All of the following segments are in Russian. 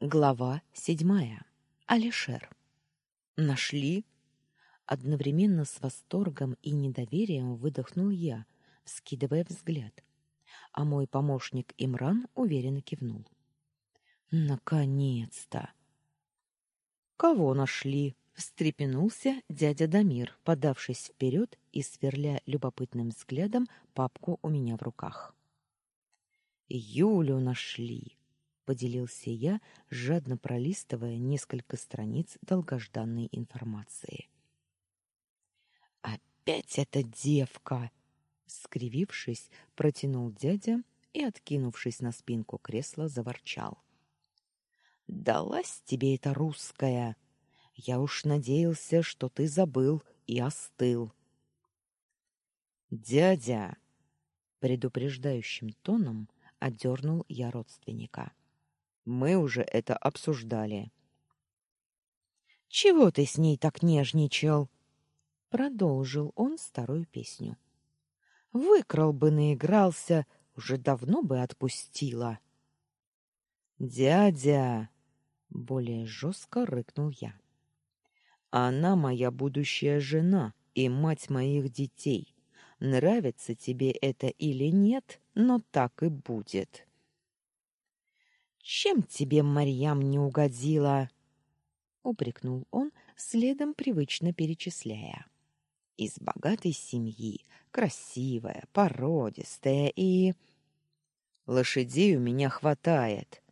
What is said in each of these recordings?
Глава седьмая. Алишер. Нашли? Одновременно с восторгом и недоверием выдохнул я, вскидывая взгляд. А мой помощник Имран уверенно кивнул. Наконец-то. Кого нашли? встрепенулся дядя Дамир, подавшись вперед и сверля любопытным взглядом папку у меня в руках. Юлю нашли поделился я, жадно пролистывая несколько страниц долгожданной информации. Опять эта девка, скривившись, протянул дядя и, откинувшись на спинку кресла, заворчал. Далась тебе эта русская. Я уж надеялся, что ты забыл и остыл. Дядя, предупреждающим тоном одернул я родственника. Мы уже это обсуждали. Чего ты с ней так нежничал? продолжил он старую песню. Выкрал бы, наигрался, уже давно бы отпустила. Дядя, более жестко рыкнул я. Она моя будущая жена и мать моих детей. Нравится тебе это или нет, но так и будет. Чем тебе Марьям не угодила? упрекнул он, следом привычно перечисляя. Из богатой семьи, красивая, породистая и лошадей у меня хватает,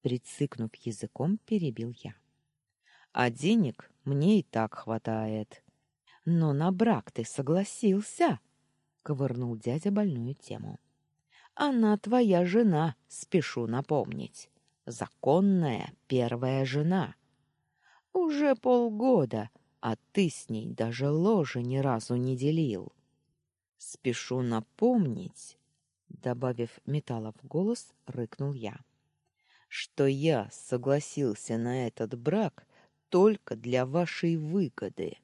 прицикнув языком, перебил я. А денег мне и так хватает. Но на брак ты согласился, ковырнул дядя больную тему. Она твоя жена, спешу напомнить. Законная первая жена. Уже полгода, а ты с ней даже ложи ни разу не делил. Спешу напомнить, добавив металла в голос, рыкнул я, что я согласился на этот брак только для вашей выгоды.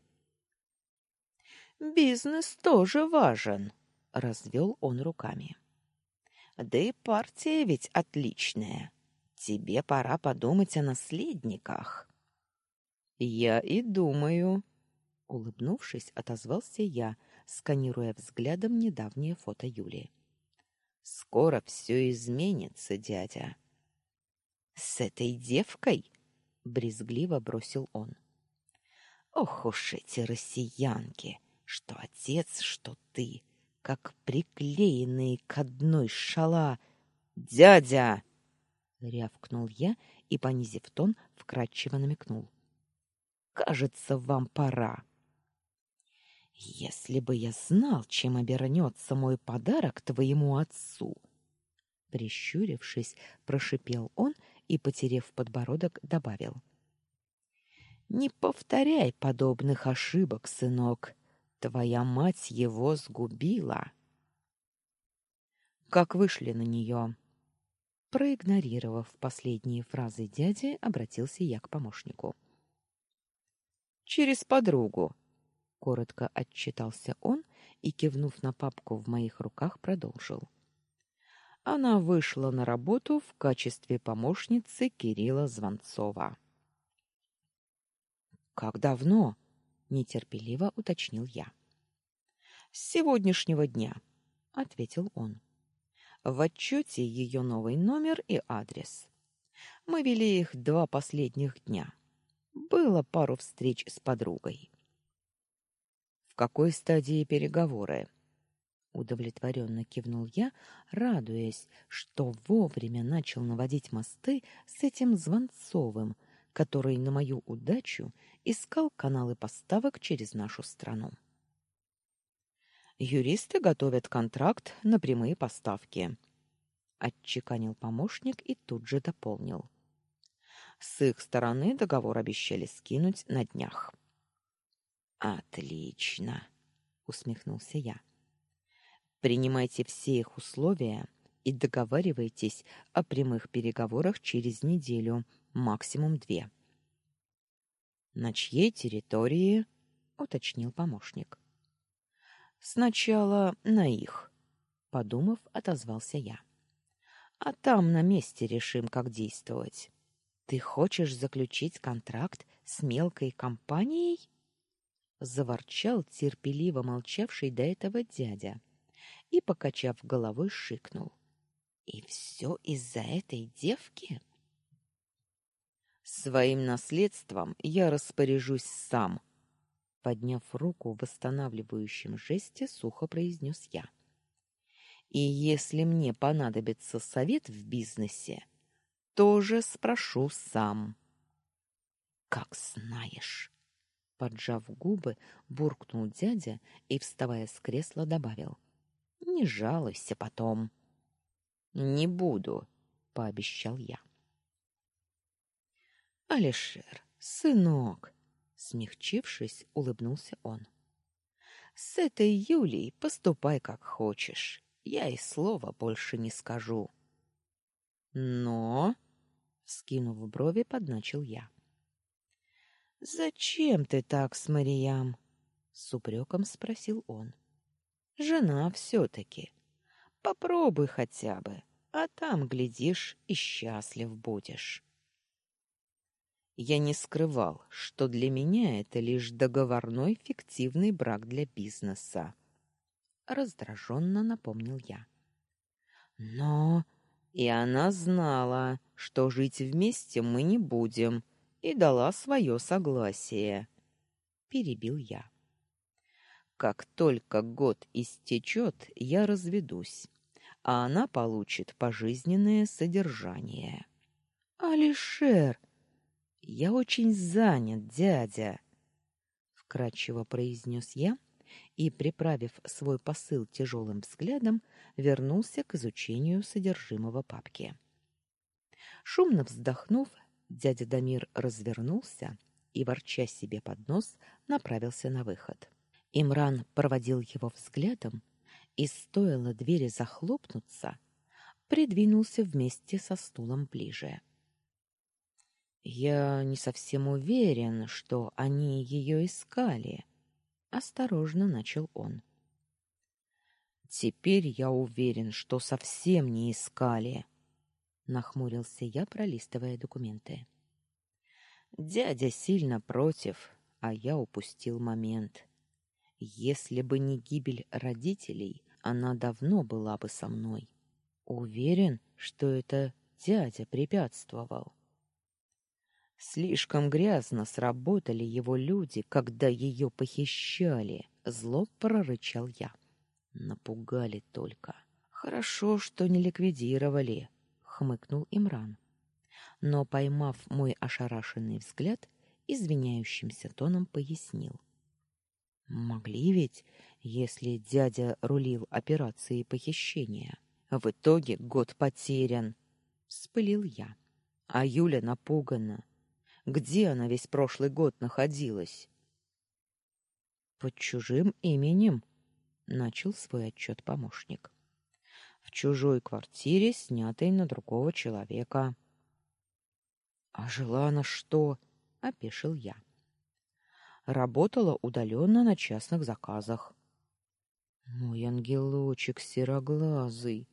Бизнес тоже важен, развел он руками. Да и партия ведь отличная. Тебе пора подумать о наследниках. Я и думаю, улыбнувшись, отозвался я, сканируя взглядом недавнее фото Юли. Скоро все изменится, дядя. С этой девкой, брезгливо бросил он. Ох уж эти россиянки, что отец, что ты как приклеенные к одной шала. «Дядя!» — рявкнул я и, понизив тон, вкратчиво намекнул. «Кажется, вам пора». «Если бы я знал, чем обернется мой подарок твоему отцу!» Прищурившись, прошипел он и, потерев подбородок, добавил. «Не повторяй подобных ошибок, сынок. Твоя мать его сгубила. Как вышли на нее? Проигнорировав последние фразы дяди, обратился я к помощнику. Через подругу, коротко отчитался он и кивнув на папку в моих руках, продолжил. Она вышла на работу в качестве помощницы Кирилла Звонцова. Как давно? Нетерпеливо уточнил я. С сегодняшнего дня, ответил он. В отчете ее новый номер и адрес. Мы вели их два последних дня. Было пару встреч с подругой. В какой стадии переговоры? удовлетворенно кивнул я, радуясь, что вовремя начал наводить мосты с этим Звонцовым, который на мою удачу искал каналы поставок через нашу страну. Юристы готовят контракт на прямые поставки, отчеканил помощник и тут же дополнил. С их стороны договор обещали скинуть на днях. Отлично, усмехнулся я. Принимайте все их условия и договаривайтесь о прямых переговорах через неделю максимум две. На чьей территории? уточнил помощник. Сначала на их, подумав, отозвался я. А там на месте решим, как действовать. Ты хочешь заключить контракт с мелкой компанией? заворчал терпеливо молчавший до этого дядя и покачав головой, шикнул: "И все из-за этой девки?" Своим наследством я распоряжусь сам, подняв руку в восстанавливающем жесте, сухо произнес я. И если мне понадобится совет в бизнесе, тоже спрошу сам. Как знаешь, поджав губы, буркнул дядя и вставая с кресла добавил: Не жалуйся потом. Не буду, пообещал я. Алишер, сынок, смягчившись, улыбнулся он. С этой Юлей поступай как хочешь. Я и слова больше не скажу. Но Скинув брови, подначил я. Зачем ты так с Мариям? с упреком спросил он. Жена все таки Попробуй хотя бы, а там глядишь и счастлив будешь. Я не скрывал, что для меня это лишь договорной фиктивный брак для бизнеса, раздраженно напомнил я. Но и она знала, что жить вместе мы не будем, и дала свое согласие. Перебил я. Как только год истечет, я разведусь, а она получит пожизненное содержание. Алишер, я очень занят, дядя, вкратчиво произнес я и, приправив свой посыл тяжелым взглядом, вернулся к изучению содержимого папки. Шумно вздохнув, дядя Дамир развернулся и, ворча себе под нос, направился на выход. Имран проводил его взглядом, и стоило двери захлопнуться, придвинулся вместе со стулом ближе. Я не совсем уверен, что они ее искали, осторожно начал он. Теперь я уверен, что совсем не искали, нахмурился я, пролистывая документы. Дядя сильно против, а я упустил момент. Если бы не гибель родителей, она давно была бы со мной. Уверен, что это дядя препятствовал. Слишком грязно сработали его люди, когда ее похищали, зло прорычал я. Напугали только. Хорошо, что не ликвидировали, хмыкнул Имран. Но поймав мой ошарашенный взгляд, извиняющимся тоном пояснил: Могли ведь, если дядя рулил операцией похищения. В итоге год потерян, вспылил я. А Юля напугана. Где она весь прошлый год находилась? Под чужим именем, начал свой отчет помощник. В чужой квартире, снятой на другого человека. А жила она что? опешил я. Работала удаленно на частных заказах. Мой ангелочек сероглазый,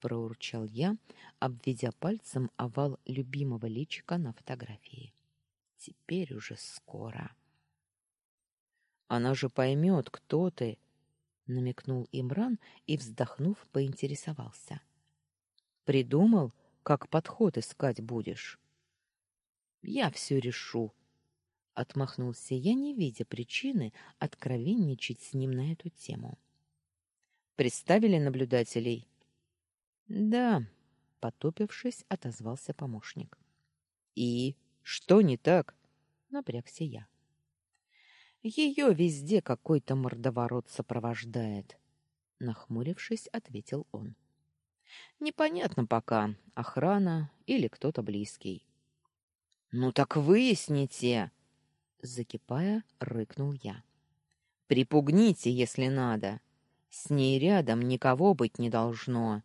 проурчал я, обведя пальцем овал любимого личика на фотографии. Теперь уже скоро. Она же поймет, кто ты, намекнул Имран и вздохнув, поинтересовался. Придумал, как подход искать будешь? Я все решу, отмахнулся я, не видя причины откровенничать с ним на эту тему. Представили наблюдателей. Да, потупившись, отозвался помощник. И что не так? напрягся я. Ее везде какой-то мордоворот сопровождает, нахмурившись, ответил он. Непонятно пока, охрана или кто-то близкий. Ну так выясните, закипая, рыкнул я. Припугните, если надо. С ней рядом никого быть не должно.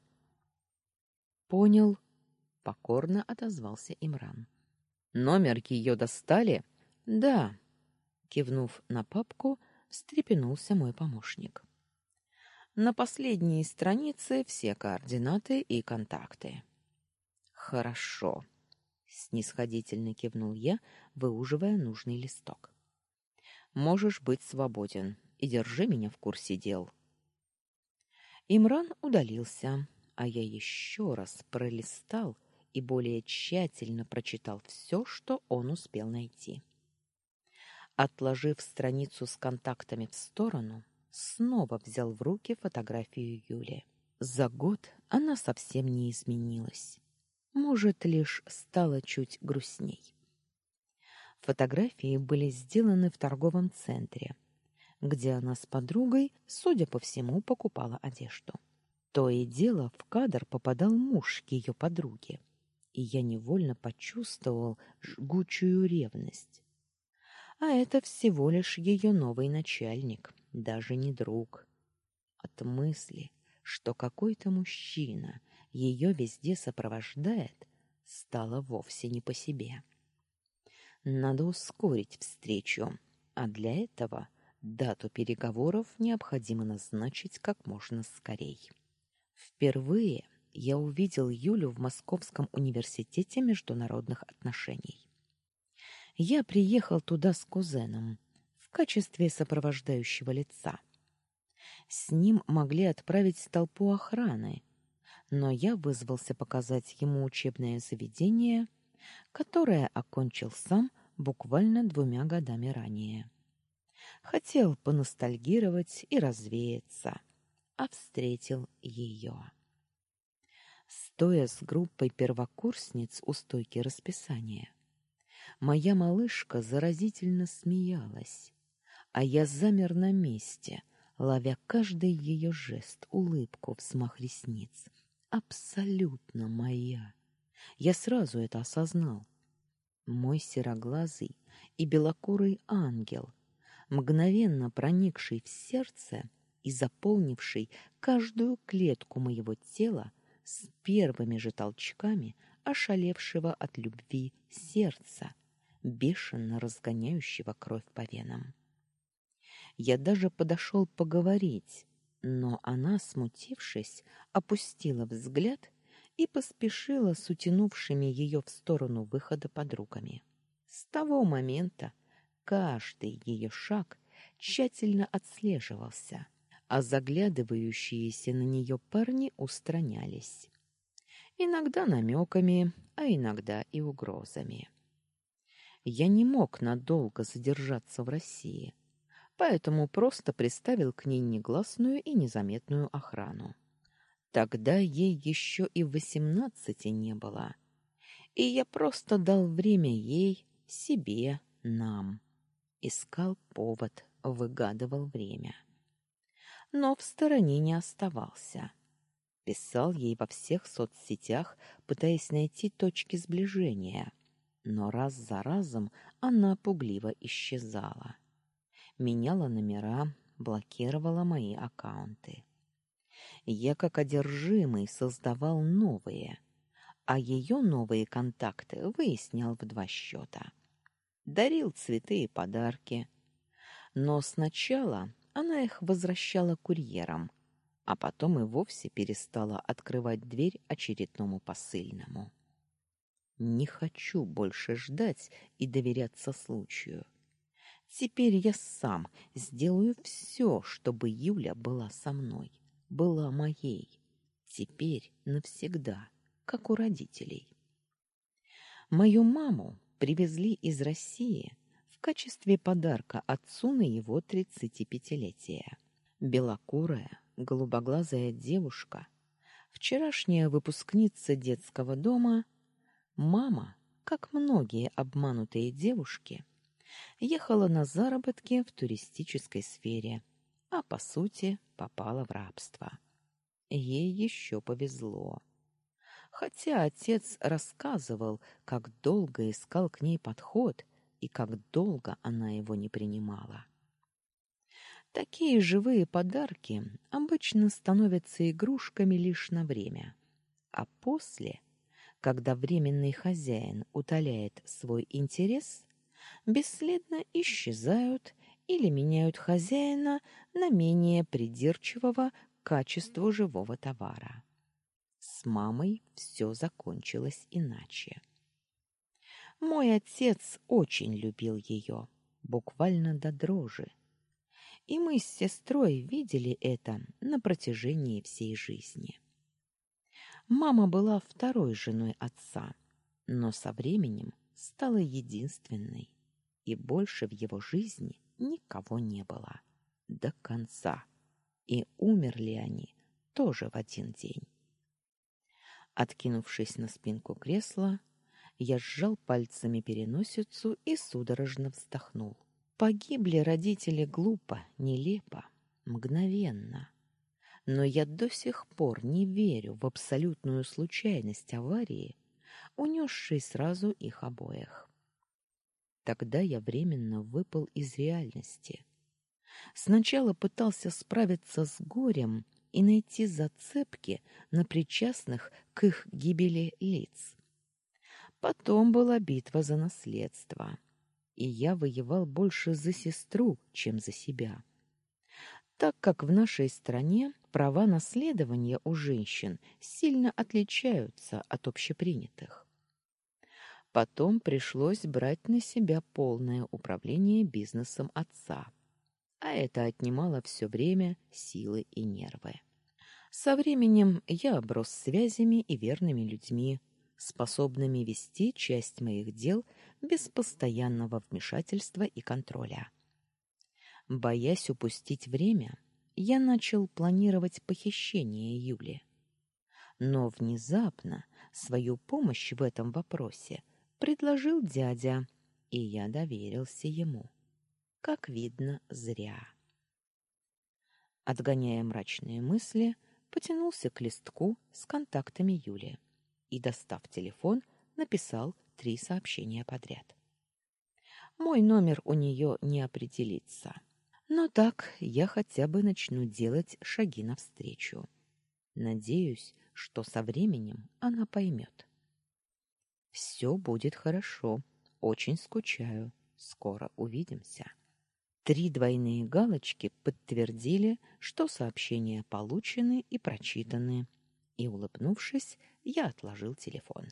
Понял, покорно отозвался Имран. Номер ее достали? Да, кивнув на папку, встрепенулся мой помощник. На последней странице все координаты и контакты. Хорошо. снисходительно кивнул я, выуживая нужный листок. Можешь быть свободен и держи меня в курсе дел. Имран удалился, а я еще раз пролистал и более тщательно прочитал все, что он успел найти. Отложив страницу с контактами в сторону, снова взял в руки фотографию Юли. За год она совсем не изменилась. Может, лишь стала чуть грустней. Фотографии были сделаны в торговом центре, где она с подругой, судя по всему, покупала одежду. То и дело в кадр попадал муж ее подруги, и я невольно почувствовал жгучую ревность. А это всего лишь ее новый начальник, даже не друг. От мысли, что какой-то мужчина ее везде сопровождает, стало вовсе не по себе. Надо ускорить встречу, а для этого дату переговоров необходимо назначить как можно скорей. Впервые я увидел Юлю в Московском университете международных отношений. Я приехал туда с кузеном в качестве сопровождающего лица. С ним могли отправить толпу охраны, но я вызвался показать ему учебное заведение, которое окончил сам буквально двумя годами ранее. Хотел поностальгировать и развеяться, а встретил ее. Стоя с группой первокурсниц у стойки расписания, моя малышка заразительно смеялась, а я замер на месте, ловя каждый ее жест, улыбку, взмах ресниц — абсолютно моя. Я сразу это осознал. Мой сероглазый и белокурый ангел, мгновенно проникший в сердце и заполнивший каждую клетку моего тела с первыми же толчками ошалевшего от любви сердца, бешено разгоняющего кровь по венам. Я даже подошел поговорить, но она, смутившись, опустила взгляд и поспешила с утянувшими ее в сторону выхода подругами. С того момента каждый ее шаг тщательно отслеживался, а заглядывающиеся на нее парни устранялись. Иногда намеками, а иногда и угрозами. Я не мог надолго задержаться в России, поэтому просто приставил к ней негласную и незаметную охрану. Тогда ей еще и восемнадцати не было, и я просто дал время ей, себе, нам. Искал повод, выгадывал время. Но в стороне не оставался. Писал ей во всех соцсетях, пытаясь найти точки сближения, но раз за разом она пугливо исчезала меняла номера, блокировала мои аккаунты. Я как одержимый создавал новые, а ее новые контакты выяснял в два счета. Дарил цветы и подарки. Но сначала она их возвращала курьерам, а потом и вовсе перестала открывать дверь очередному посыльному. Не хочу больше ждать и доверяться случаю. Теперь я сам сделаю все, чтобы Юля была со мной, была моей. Теперь навсегда, как у родителей. Мою маму привезли из России качестве подарка отцу на его тридцатипятилетие. Белокурая, голубоглазая девушка, вчерашняя выпускница детского дома, мама, как многие обманутые девушки, ехала на заработки в туристической сфере, а по сути попала в рабство. Ей еще повезло. Хотя отец рассказывал, как долго искал к ней подход и как долго она его не принимала. Такие живые подарки обычно становятся игрушками лишь на время, а после, когда временный хозяин утоляет свой интерес, бесследно исчезают или меняют хозяина на менее придирчивого к качеству живого товара. С мамой все закончилось иначе. Мой отец очень любил ее, буквально до дрожи. И мы с сестрой видели это на протяжении всей жизни. Мама была второй женой отца, но со временем стала единственной, и больше в его жизни никого не было до конца. И умерли они тоже в один день. Откинувшись на спинку кресла, я сжал пальцами переносицу и судорожно вздохнул. Погибли родители глупо, нелепо, мгновенно. Но я до сих пор не верю в абсолютную случайность аварии, унесшей сразу их обоих. Тогда я временно выпал из реальности. Сначала пытался справиться с горем и найти зацепки на причастных к их гибели лиц. Потом была битва за наследство, и я воевал больше за сестру, чем за себя. Так как в нашей стране права наследования у женщин сильно отличаются от общепринятых. Потом пришлось брать на себя полное управление бизнесом отца, а это отнимало все время, силы и нервы. Со временем я оброс связями и верными людьми, способными вести часть моих дел без постоянного вмешательства и контроля. Боясь упустить время, я начал планировать похищение Юли. Но внезапно свою помощь в этом вопросе предложил дядя, и я доверился ему. Как видно, зря. Отгоняя мрачные мысли, потянулся к листку с контактами Юли и, достав телефон, написал три сообщения подряд. Мой номер у нее не определится. Но так я хотя бы начну делать шаги навстречу. Надеюсь, что со временем она поймет. Все будет хорошо. Очень скучаю. Скоро увидимся. Три двойные галочки подтвердили, что сообщения получены и прочитаны. И улыбнувшись, я отложил телефон.